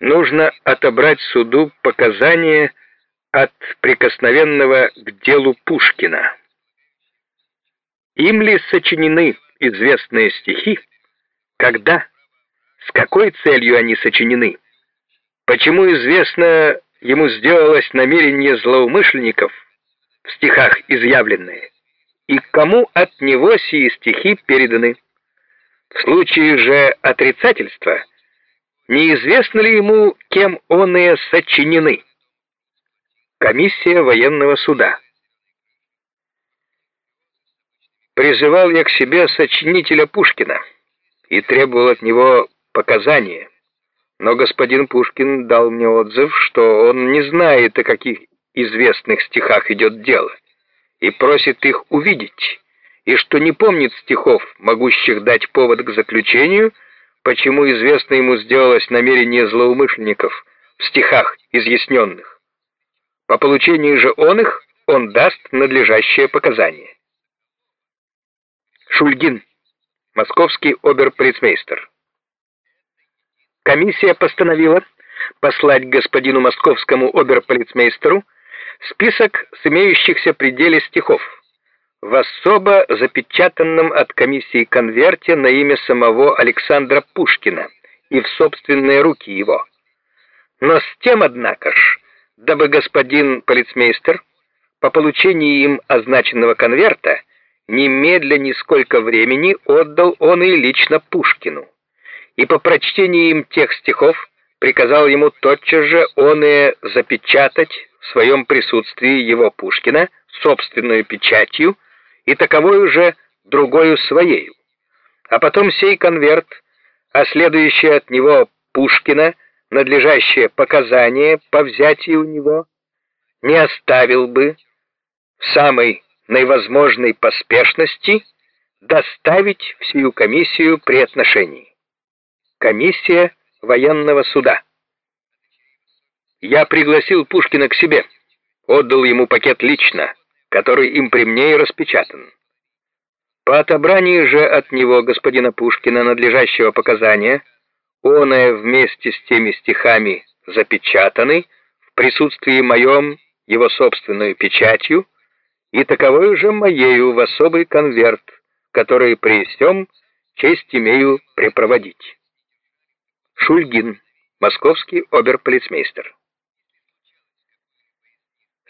нужно отобрать суду показания от прикосновенного к делу Пушкина. Им ли сочинены известные стихи, когда, с какой целью они сочинены, почему известно ему сделалось намерение злоумышленников в стихах изъявленные, и кому от него сии стихи переданы. В случае же отрицательства – Неизвестно ли ему, кем оные сочинены? Комиссия военного суда. Призывал я к себе сочинителя Пушкина и требовал от него показания. Но господин Пушкин дал мне отзыв, что он не знает, о каких известных стихах идет дело, и просит их увидеть, и что не помнит стихов, могущих дать повод к заключению, почему известно ему сделалось намерение злоумышленников в стихах изъясненных. По получении же он их он даст надлежащее показание. Шульгин, московский оберполицмейстер. Комиссия постановила послать господину московскому оберполицмейстеру список с имеющихся пределе стихов, в особо запечатанном от комиссии конверте на имя самого Александра Пушкина и в собственные руки его. Но с тем, однако ж, дабы господин полицмейстер по получении им означенного конверта немедля нисколько времени отдал он и лично Пушкину, и по прочтении им тех стихов приказал ему тотчас же он и запечатать в своем присутствии его Пушкина собственную печатью и таковой уже другою своею. А потом сей конверт, а следующее от него Пушкина, надлежащее показание по взятию у него, не оставил бы в самой наивозможной поспешности доставить в сию комиссию при отношении. Комиссия военного суда. Я пригласил Пушкина к себе, отдал ему пакет лично, который им при мне и распечатан. По отобрании же от него господина Пушкина надлежащего показания, оное вместе с теми стихами запечатаны в присутствии моем его собственную печатью и таковой же моею в особый конверт, который при всем честь имею препроводить. Шульгин, московский оберполицмейстер.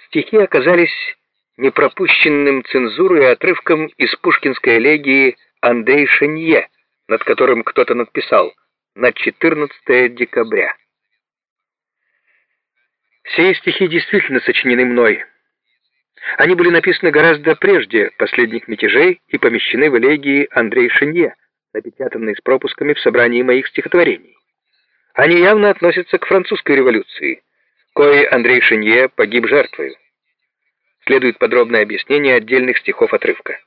Стихи оказались непропущенным цензурой отрывком из пушкинской элегии Андрей Шенье, над которым кто-то надписал «На 14 декабря». Все стихи действительно сочинены мной. Они были написаны гораздо прежде последних мятежей и помещены в элегии Андрей Шенье, напечатанной с пропусками в собрании моих стихотворений. Они явно относятся к французской революции, кое Андрей Шенье погиб жертвой следует подробное объяснение отдельных стихов отрывка.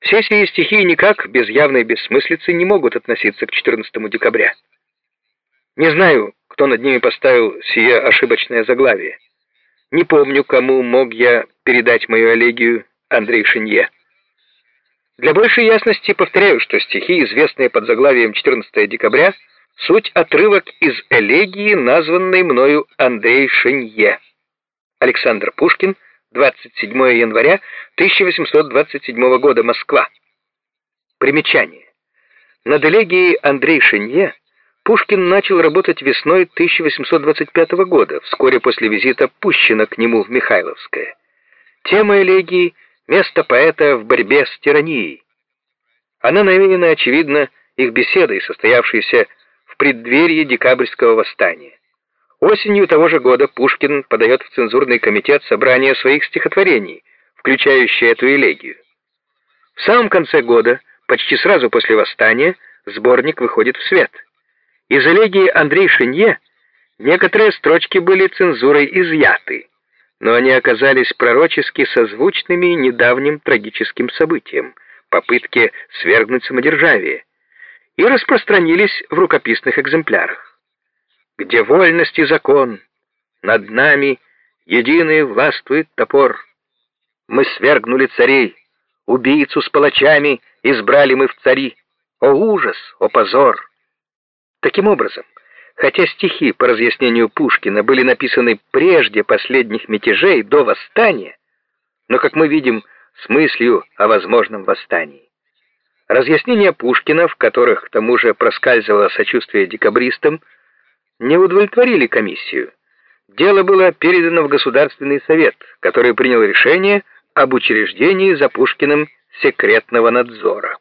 Все сии стихи никак без явной бессмыслицы не могут относиться к 14 декабря. Не знаю, кто над ними поставил сие ошибочное заглавие. Не помню, кому мог я передать мою элегию Андрей Шинье. Для большей ясности повторяю, что стихи, известные под заглавием 14 декабря, суть отрывок из элегии, названной мною Андрей Шинье. Александр Пушкин, 27 января 1827 года, Москва. Примечание. На элегии Андрей Шинье Пушкин начал работать весной 1825 года, вскоре после визита Пущина к нему в Михайловское. Тема элегии — место поэта в борьбе с тиранией. Она навеяна, очевидно, их беседой, состоявшейся в преддверии декабрьского восстания. Осенью того же года Пушкин подает в цензурный комитет собрание своих стихотворений, включающее эту элегию. В самом конце года, почти сразу после восстания, сборник выходит в свет. Из элегии Андрей Шинье некоторые строчки были цензурой изъяты, но они оказались пророчески созвучными недавним трагическим событиям, попытке свергнуть самодержавие, и распространились в рукописных экземплярах где вольность и закон, над нами единый властвует топор. Мы свергнули царей, убийцу с палачами избрали мы в цари. О ужас, о позор! Таким образом, Хотя стихи по разъяснению Пушкина были написаны прежде последних мятежей, до восстания, но, как мы видим, с мыслью о возможном восстании. Разъяснения Пушкина, в которых к тому же проскальзывало сочувствие декабристам, не удовлетворили комиссию. Дело было передано в Государственный совет, который принял решение об учреждении за Пушкиным секретного надзора.